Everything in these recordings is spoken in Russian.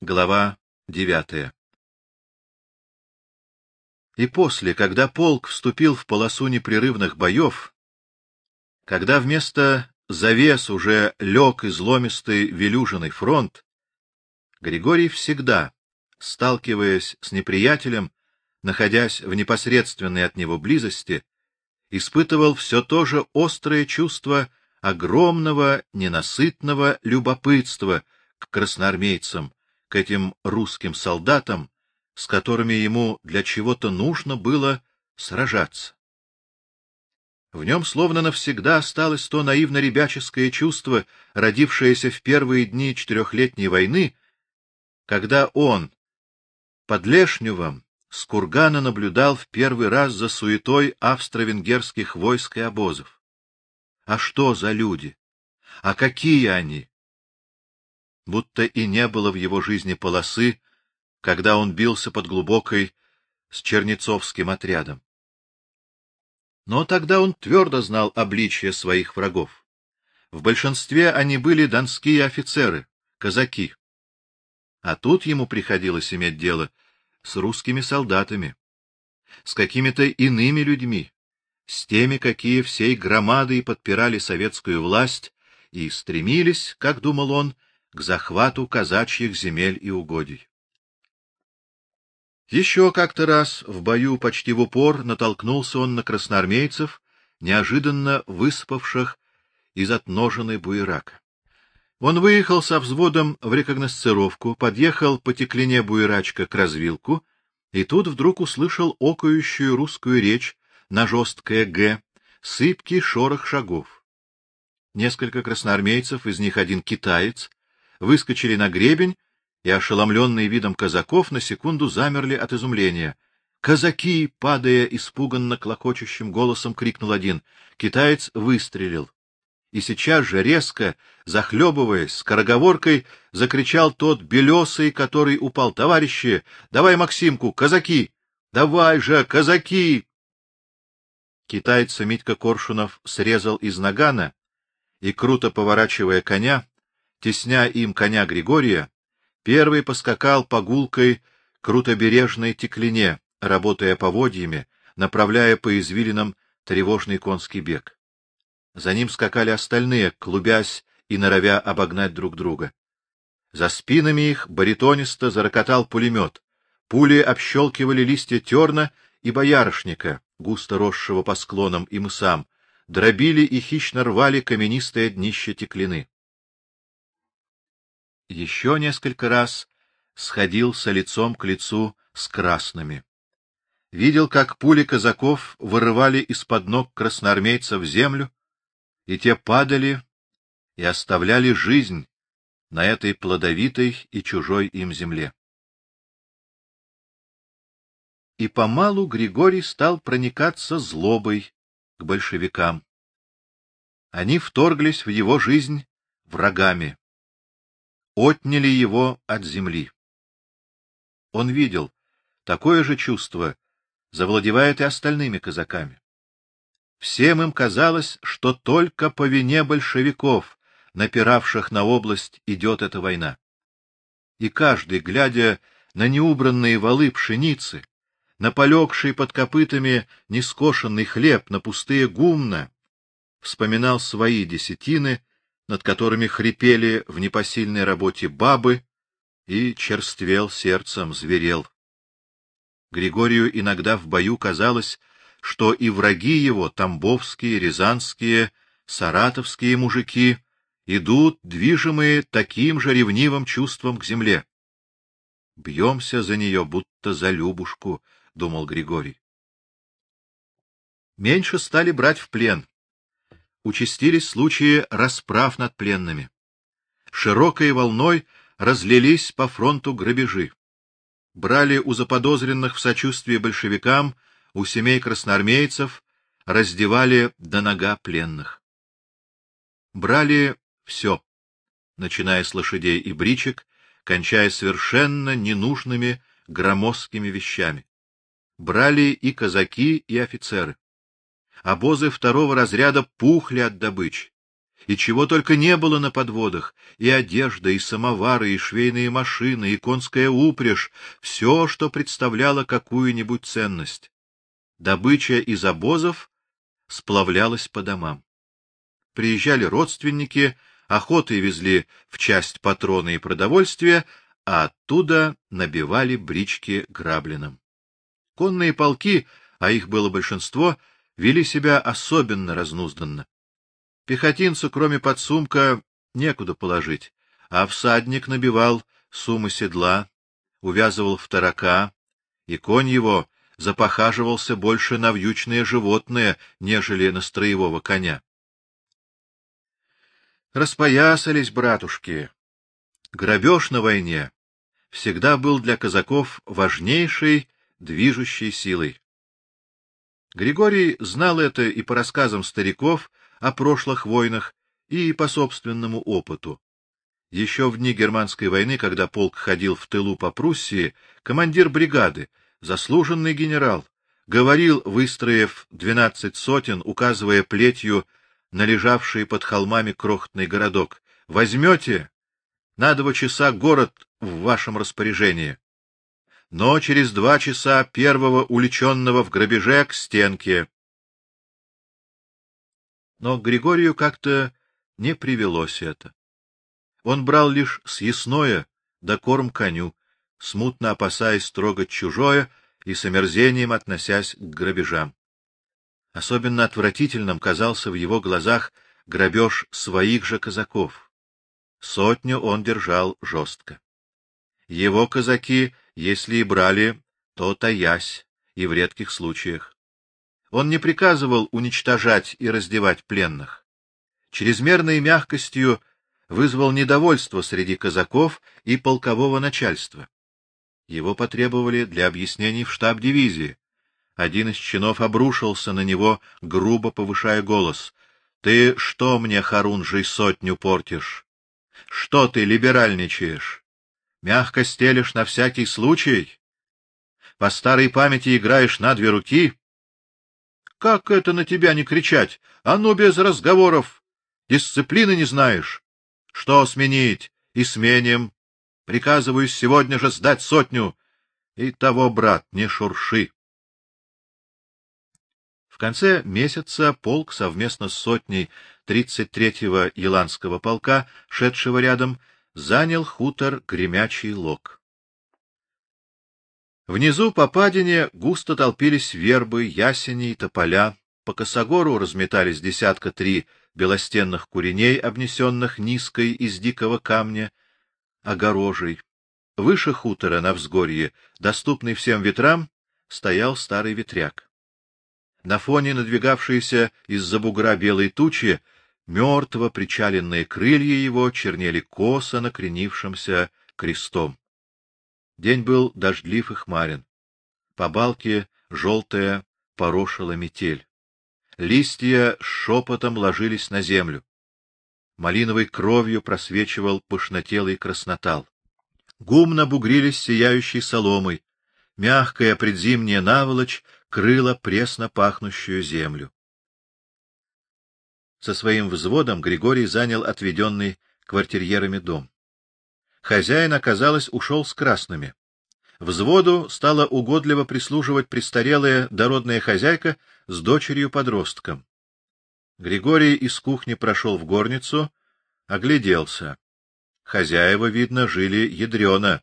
Глава девятая. И после, когда полк вступил в полосу непрерывных боев, когда вместо завес уже лег изломистый велюжиный фронт, Григорий всегда, сталкиваясь с неприятелем, находясь в непосредственной от него близости, испытывал все то же острое чувство огромного, ненасытного любопытства к красноармейцам, к этим русским солдатам, с которыми ему для чего-то нужно было сражаться. В нем словно навсегда осталось то наивно-ребяческое чувство, родившееся в первые дни четырехлетней войны, когда он под Лешневом с кургана наблюдал в первый раз за суетой австро-венгерских войск и обозов. А что за люди? А какие они? Будто и не было в его жизни полосы, когда он бился под глубокой с Чернецовским отрядом. Но тогда он твердо знал обличие своих врагов. В большинстве они были донские офицеры, казаки. А тут ему приходилось иметь дело с русскими солдатами, с какими-то иными людьми, с теми, какие всей громадой подпирали советскую власть и стремились, как думал он, к захвату казачьих земель и угодий. Еще как-то раз в бою почти в упор натолкнулся он на красноармейцев, неожиданно выспавших из отноженной буерака. Он выехал со взводом в рекогносцировку, подъехал по теклине буерачка к развилку, и тут вдруг услышал окающую русскую речь на жесткое «Г», сыпкий шорох шагов. Несколько красноармейцев, из них один китаец, выскочили на гребень и, ошеломленные видом казаков, на секунду замерли от изумления. «Казаки!» — падая испуганно клокочущим голосом, крикнул один. Китаец выстрелил. И сейчас же, резко, захлебываясь, скороговоркой, закричал тот белесый, который упал. — Товарищи, давай Максимку, казаки! Давай же, казаки! Китайца Митька Коршунов срезал из нагана и, круто поворачивая коня, тесня им коня Григория, первый поскакал по гулкой крутобережной теклине, работая поводьями, направляя по извилинам тревожный конский бег. За ним скакали остальные, клубясь и норовя обогнать друг друга. За спинами их баритонисто зарокотал пулемет. Пули общелкивали листья терна и боярышника, густо росшего по склонам и мысам, дробили и хищно рвали каменистое днище теклины. Еще несколько раз сходился лицом к лицу с красными. Видел, как пули казаков вырывали из-под ног красноармейцев землю, и те падали и оставляли жизнь на этой плодовитой и чужой им земле. И помалу Григорий стал проникаться злобой к большевикам. Они вторглись в его жизнь врагами, отняли его от земли. Он видел, такое же чувство завладевает и остальными казаками. Всем им казалось, что только по вине большевиков, напиравших на область, идет эта война. И каждый, глядя на неубранные валы пшеницы, на полегший под копытами нескошенный хлеб, на пустые гумна, вспоминал свои десятины, над которыми хрипели в непосильной работе бабы, и черствел сердцем, зверел. Григорию иногда в бою казалось, что и враги его, тамбовские, рязанские, саратовские мужики, идут, движимые таким же ревнивым чувством к земле. Бьемся за нее, будто за Любушку, — думал Григорий. Меньше стали брать в плен. Участились случаи расправ над пленными. Широкой волной разлились по фронту грабежи. Брали у заподозренных в сочувствии большевикам, у семей красноармейцев, раздевали до нога пленных. Брали все, начиная с лошадей и бричек, кончая совершенно ненужными громоздкими вещами брали и казаки, и офицеры. Обозы второго разряда пухли от добычи, и чего только не было на подводах, и одежда, и самовары, и швейные машины, и конская упряжь, все, что представляло какую-нибудь ценность. Добыча из обозов сплавлялась по домам. Приезжали родственники, охотой везли в часть патроны и продовольствие, а оттуда набивали брички грабленым. Конные полки, а их было большинство, вели себя особенно разнузданно. Пехотинцу, кроме подсумка, некуда положить, а всадник набивал суммы седла, увязывал в тарака, и конь его запохаживался больше на вьючное животное, нежели на строевого коня. Распоясались братушки. Грабеж на войне всегда был для казаков важнейшей движущей силой. Григорий знал это и по рассказам стариков о прошлых войнах, и по собственному опыту. Еще в дни германской войны, когда полк ходил в тылу по Пруссии, командир бригады, заслуженный генерал, говорил, выстроив двенадцать сотен, указывая плетью на лежавший под холмами крохотный городок: "Возьмете, на два часа город в вашем распоряжении" но через два часа первого уличенного в грабеже к стенке. Но Григорию как-то не привелось это. Он брал лишь съестное да корм коню, смутно опасаясь трогать чужое и с омерзением относясь к грабежам. Особенно отвратительным казался в его глазах грабеж своих же казаков. Сотню он держал жестко. Его казаки если и брали, то таясь и в редких случаях. Он не приказывал уничтожать и раздевать пленных. Чрезмерной мягкостью вызвал недовольство среди казаков и полкового начальства. Его потребовали для объяснений в штаб дивизии. Один из чинов обрушился на него, грубо повышая голос: "Ты что мне, Харунжий, сотню портишь? Что ты либеральничаешь? Мягко стелешь на всякий случай? По старой памяти играешь на две руки? Как это на тебя не кричать? А ну без разговоров. Дисциплины не знаешь. Что сменить? И сменим. Приказываю сегодня же сдать сотню. И того, брат, не шурши. В конце месяца полк совместно с сотней 33-го Еланского полка, шедшего рядом, занял хутор Гремячий Лог. Внизу по падине густо толпились вербы, ясени и тополя, по косогору разметались десятка три белостенных куреней, обнесенных низкой из дикого камня огорожей. Выше хутора на взгорье, доступный всем ветрам, стоял старый ветряк. На фоне надвигавшейся из-за бугра белой тучи Мертво причаленные крылья его чернели косо накренившимся крестом. День был дождлив и хмарен. По балке желтая порошила метель. Листья шепотом ложились на землю. Малиновой кровью просвечивал пышнотелый краснотал. Гумно бугрились сияющей соломой. Мягкая предзимняя наволочь крыла пресно пахнущую землю. Со своим взводом Григорий занял отведенный квартирьерами дом. Хозяин, оказалось, ушел с красными. Взводу стала угодливо прислуживать престарелая дородная хозяйка с дочерью-подростком. Григорий из кухни прошел в горницу, огляделся. Хозяева, видно, жили ядрёно.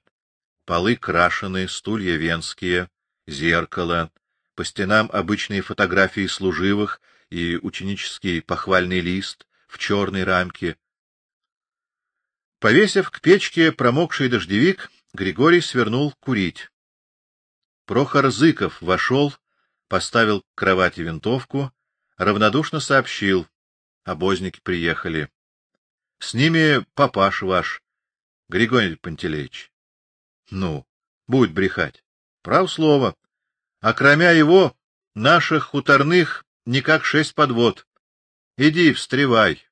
Полы крашены, стулья венские, зеркало, по стенам обычные фотографии служивых и ученический похвальный лист в черной рамке. Повесив к печке промокший дождевик, Григорий свернул курить. Прохор Зыков вошел, поставил к кровати винтовку, равнодушно сообщил: обозники приехали. С ними папаш ваш, Григорий Пантелеич. Ну, будь брехать. Прав слово. А кроме его, наших хуторных никак шесть подвод. Иди, встревай.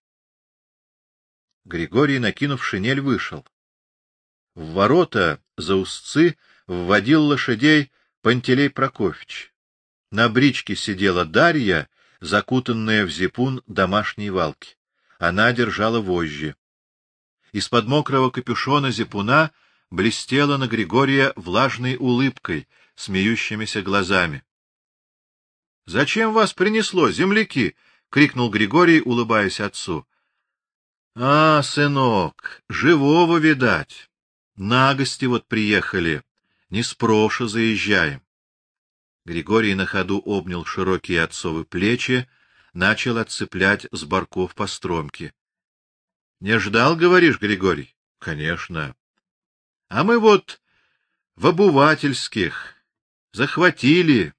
Григорий, накинув шинель, вышел. В ворота за узцы вводил лошадей Пантелей Прокофьевич. На бричке сидела Дарья, закутанная в зипун домашней валки. Она держала вожжи. Из-под мокрого капюшона зипуна блестела на Григория влажной улыбкой, смеющимися глазами. — Зачем вас принесло, земляки? — крикнул Григорий, улыбаясь отцу. — А, сынок, живого видать. На гости вот приехали. Не спрошу заезжаем. Григорий на ходу обнял широкие отцовы плечи, начал отцеплять с барков по стромке. — Не ждал, говоришь, Григорий? — Конечно. — А мы вот в обувательских захватили,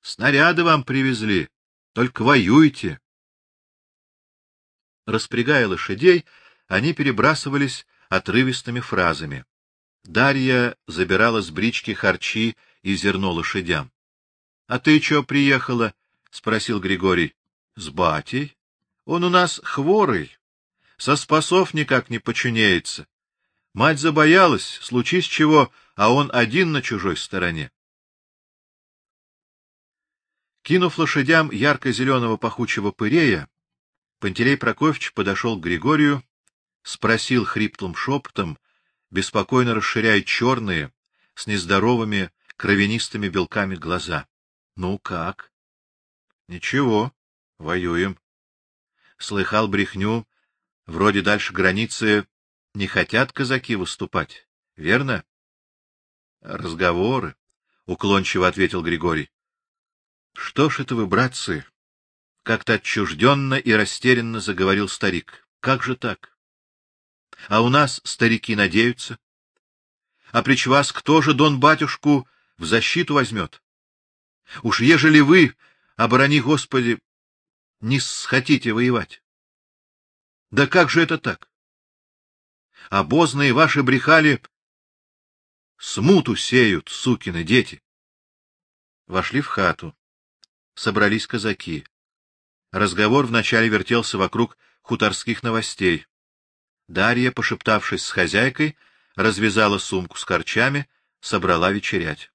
снаряды вам привезли, только воюйте. Распрягая лошадей, они перебрасывались отрывистыми фразами. Дарья забирала с брички харчи и зерно лошадям. — А ты что приехала? — спросил Григорий. — С батей. Он у нас хворый, со спасов никак не починяется. Мать забоялась, случись чего, а он один на чужой стороне. Кинув лошадям ярко-зеленого пахучего пырея, Пантелей Прокофьевич подошел к Григорию, спросил хриплым шепотом, беспокойно расширяя черные, с нездоровыми кровянистыми белками глаза. — Ну как? — Ничего, воюем. Слыхал брехню, вроде дальше границы не хотят казаки выступать, верно? — Разговоры, — уклончиво ответил Григорий. — Что ж это вы, братцы? — как-то отчужденно и растерянно заговорил старик. — Как же так? А у нас старики надеются. А прич вас кто же, дон батюшку, в защиту возьмет? Уж ежели вы, оборони Господи, не схотите воевать. Да как же это так? Обозные ваши брехали, смуту сеют, сукины дети. Вошли в хату. Собрались казаки. Разговор вначале вертелся вокруг хуторских новостей. Дарья, пошептавшись с хозяйкой, развязала сумку с корчами, собрала вечерять.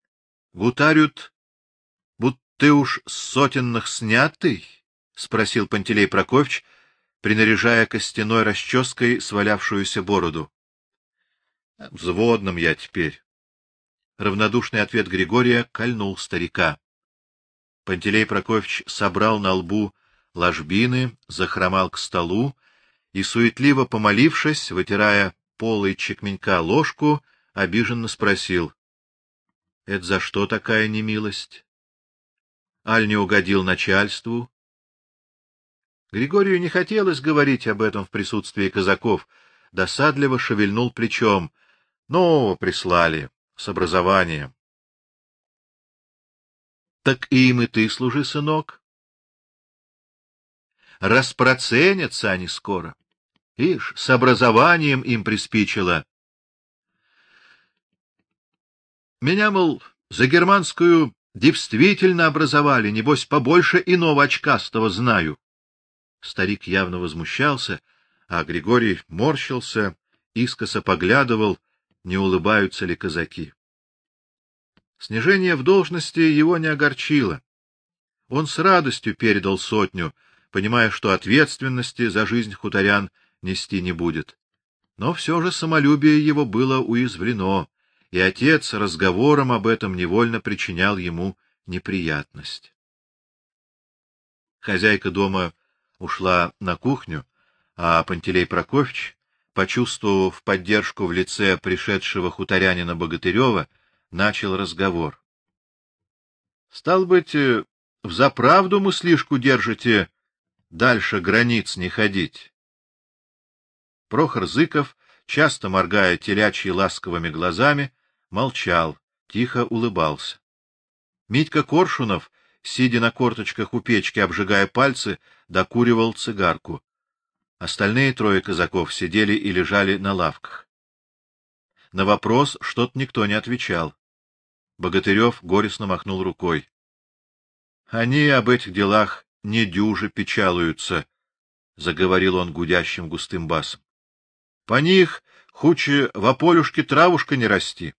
— Гутарют, будто ты уж сотенных снятый? — спросил Пантелей Прокофьевич, принаряжая костяной расческой свалявшуюся бороду. — Взводным я теперь. Равнодушный ответ Григория кольнул старика. Пантелей Прокофьевич собрал на лбу ложбины, захромал к столу и, суетливо помолившись, вытирая полой чекменька ложку, обиженно спросил. — Это за что такая немилость? Аль не угодил начальству? Григорию не хотелось говорить об этом в присутствии казаков. Досадливо шевельнул плечом. Нового прислали, с образованием. — Так им и ты служи, сынок. Распроценятся они скоро. — Ишь, с образованием им приспичило. Меня, мол, за германскую действительно образовали, небось, побольше иного очкастого знаю. Старик явно возмущался, а Григорий морщился, искоса поглядывал, не улыбаются ли казаки. Снижение в должности его не огорчило. Он с радостью передал сотню, понимая, что ответственности за жизнь хуторян нести не будет. Но все же самолюбие его было уязвлено, и отец разговором об этом невольно причинял ему неприятность. Хозяйка дома ушла на кухню, а Пантелей Прокофьевич, почувствовав поддержку в лице пришедшего хуторянина Богатырева, начал разговор. — Стал быть, э, в заправду мыслишку держите дальше границ не ходить? Прохор Зыков, часто моргая телячьи ласковыми глазами, молчал, тихо улыбался. Митька Коршунов, сидя на корточках у печки, обжигая пальцы, докуривал цигарку. Остальные трое казаков сидели и лежали на лавках. На вопрос что-то никто не отвечал. Богатырев горестно махнул рукой. — Они об этих делах не дюже печалуются, — заговорил он гудящим густым басом. По них хуче в ополюшке травушка не расти.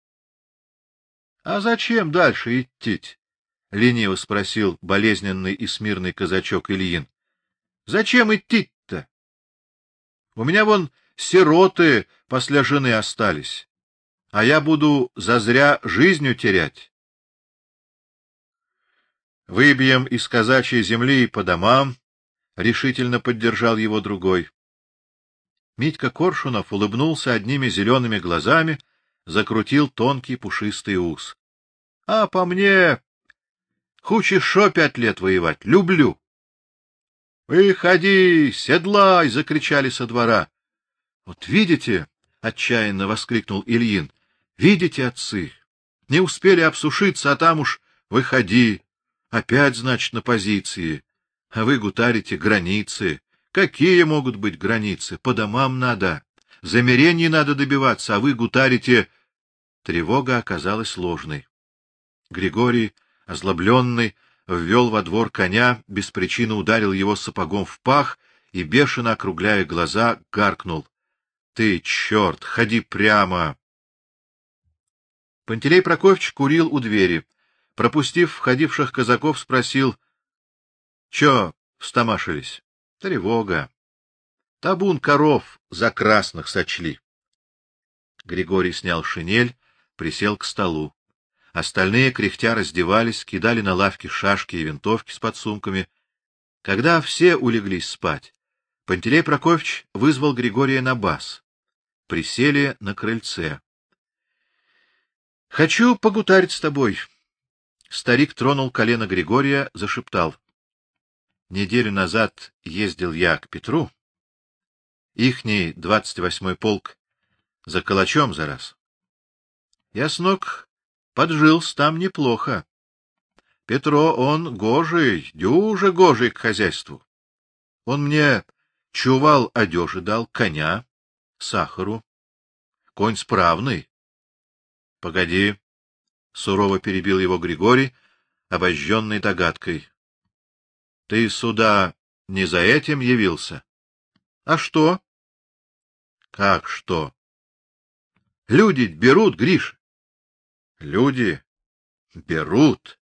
— А зачем дальше идти? — лениво спросил болезненный и смирный казачок Ильин. — Зачем идти-то? У меня вон сироты после жены остались, а я буду зазря жизнью терять. Выбьем из казачьей земли по домам, решительно поддержал его другой. Митька Коршунов улыбнулся одними зелеными глазами, закрутил тонкий пушистый ус. А по мне, хочешь шо пять лет воевать, люблю. Выходи, седлай, закричали со двора. Вот видите, отчаянно воскликнул Ильин. Видите, отцы, не успели обсушиться, а там уж выходи. Опять, значит, на позиции. А вы гутарите границы. Какие могут быть границы? По домам надо. Замерений надо добиваться, а вы гутарите. Тревога оказалась ложной. Григорий, озлобленный, ввел во двор коня, без причины ударил его сапогом в пах и бешено округляя глаза, гаркнул: "Ты черт, ходи прямо!" Пантелей Прокофьевич курил у двери. Пропустив входивших казаков, спросил: "Что, встамашились?" Тревога. Табун коров за красных сочли. Григорий снял шинель, присел к столу. Остальные кряхтя раздевались, кидали на лавки шашки и винтовки с подсумками. Когда все улеглись спать, Пантелей Прокофьевич вызвал Григория на бас. Присели на крыльце. Хочу погутарить с тобой. Старик тронул колено Григория, зашептал: Неделю назад ездил я к Петру. Ихний двадцать восьмой полк за калачом за раз. Я с ног поджился там неплохо. Петро, он гожий, дюже гожий к хозяйству. Он мне чувал одежи дал, коня, сахару. Конь справный. Погоди, сурово перебил его Григорий, обожженный догадкой. Ты сюда не за этим явился? А что? Как что? Люди берут, Гриш. Люди берут.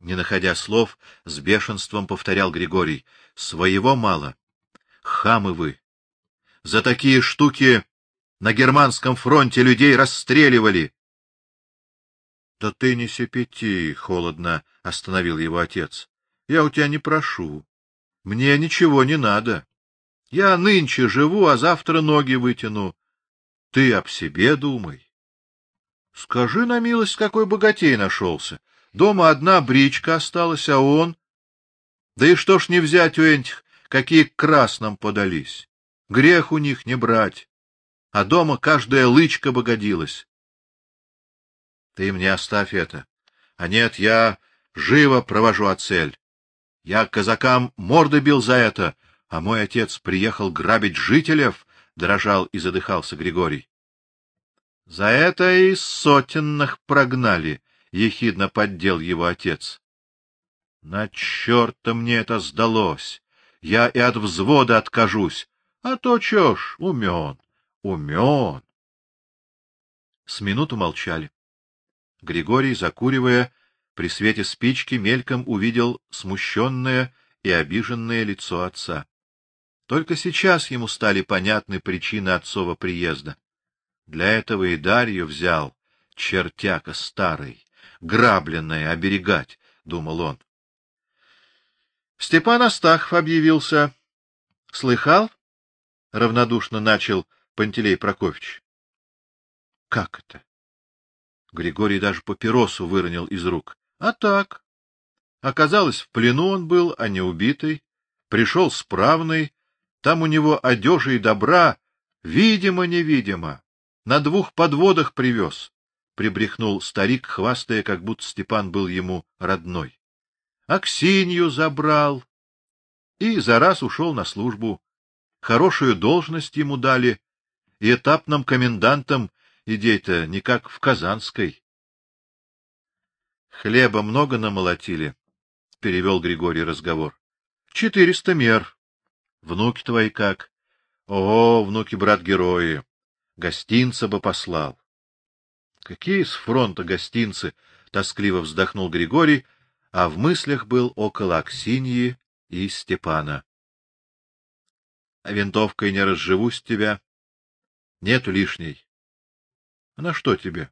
Не находя слов, с бешенством повторял Григорий: своего мало. Хамы вы. За такие штуки на германском фронте людей расстреливали. Да ты не сепети, холодно остановил его отец. Я у тебя не прошу. Мне ничего не надо. Я нынче живу, а завтра ноги вытяну. Ты об себе думай. Скажи на милость, какой богатей нашелся. Дома одна бричка осталась, а он... Да и что ж не взять у этих, какие к красным подались? Грех у них не брать. А дома каждая лычка богодилась. Ты мне оставь это. А нет, я живо провожу оцель. Я казакам морды бил за это, а мой отец приехал грабить жителей, дрожал и задыхался Григорий. За это и сотенных прогнали, ехидно поддел его отец. На чёрта мне это сдалось. Я и от взвода откажусь. А то чё ж, умён, умён. С минуту молчали. Григорий, закуривая, при свете спички мельком увидел смущенное и обиженное лицо отца. Только сейчас ему стали понятны причины отцова приезда. Для этого и Дарью взял, чертяка старый, грабленное оберегать, думал он. Степан Астахов объявился. Слыхал? равнодушно начал Пантелей Прокофьевич. Как это? Григорий даже папиросу выронил из рук. А так. Оказалось, в плену он был, а не убитый. Пришел справный. Там у него одежи и добра, видимо-невидимо. На двух подводах привез. Прибрехнул старик, хвастая, как будто Степан был ему родной. Аксинью забрал. И за раз ушел на службу. Хорошую должность ему дали, и этапным комендантом идей-то не как в Казанской. Хлеба много намолотили, перевел Григорий разговор. Четыреста мер. Внуки твои как? О, внуки брат герои. Гостинца бы послал. Какие с фронта гостинцы, тоскливо вздохнул Григорий, а в мыслях был около Аксиньи и Степана. Винтовкой не разживусь тебя. Нету лишней. На что тебе?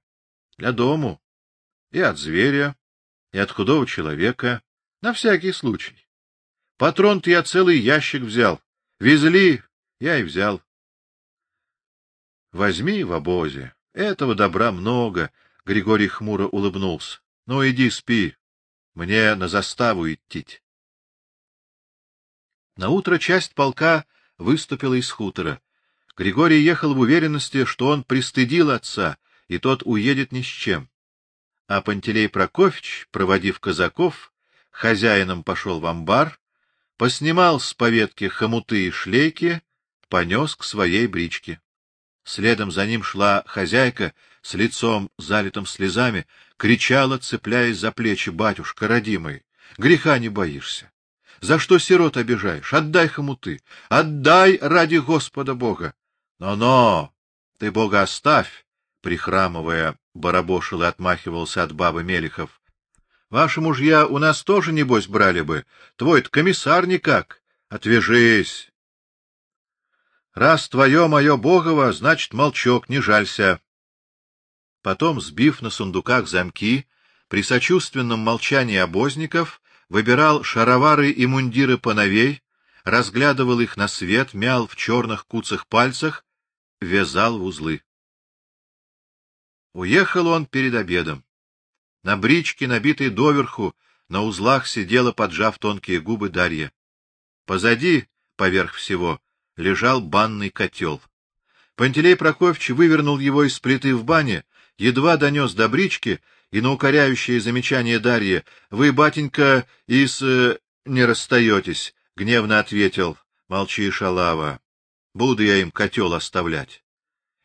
Для дому. И от зверя, и от худого человека. На всякий случай. Патрон-то я целый ящик взял. Везли, я и взял. Возьми в обозе. Этого добра много, — Григорий хмуро улыбнулся. Ну, иди спи. Мне на заставу идти. На утро часть полка выступила из хутора. Григорий ехал в уверенности, что он пристыдил отца, и тот уедет ни с чем. А Пантелей Прокофьевич, проводив казаков, хозяином пошел в амбар, поснимал с поветки хомуты и шлейки, понес к своей бричке. Следом за ним шла хозяйка с лицом залитым слезами, кричала, цепляясь за плечи: "Батюшка родимый, греха не боишься? За что сирот обижаешь? Отдай хомуты, отдай ради Господа Бога". Но-но, ты Бога оставь, прихрамывая, барабошил и отмахивался от бабы Мелихов. Ваши мужья у нас тоже небось брали бы. Твой-то комиссар никак. Отвяжись. Раз твое мое богово, значит, молчок, не жалься. Потом, сбив на сундуках замки, при сочувственном молчании обозников выбирал шаровары и мундиры поновей, разглядывал их на свет, мял в черных куцах пальцах, вязал в узлы. Уехал он перед обедом. На бричке, набитой доверху, на узлах сидела, поджав тонкие губы, Дарья. Позади, поверх всего, лежал банный котел. Пантелей Прокофьевич вывернул его из плиты в бане, едва донес до брички, и на укоряющее замечание Дарьи: "Вы, батенька, из э, не расстаетесь», — гневно ответил: "Молчи, шалава. Буду я им котел оставлять.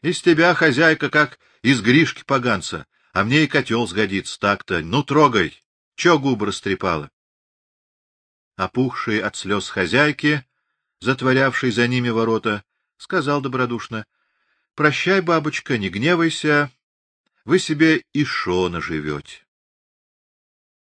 Из тебя, хозяйка, как из Гришки поганца, а мне и котел сгодится так-то. Ну трогай. Чё губы растрепала?" Опухший от слез хозяйки, затворявший за ними ворота, сказал добродушно: "Прощай, бабочка, не гневайся, вы себе и шо наживете.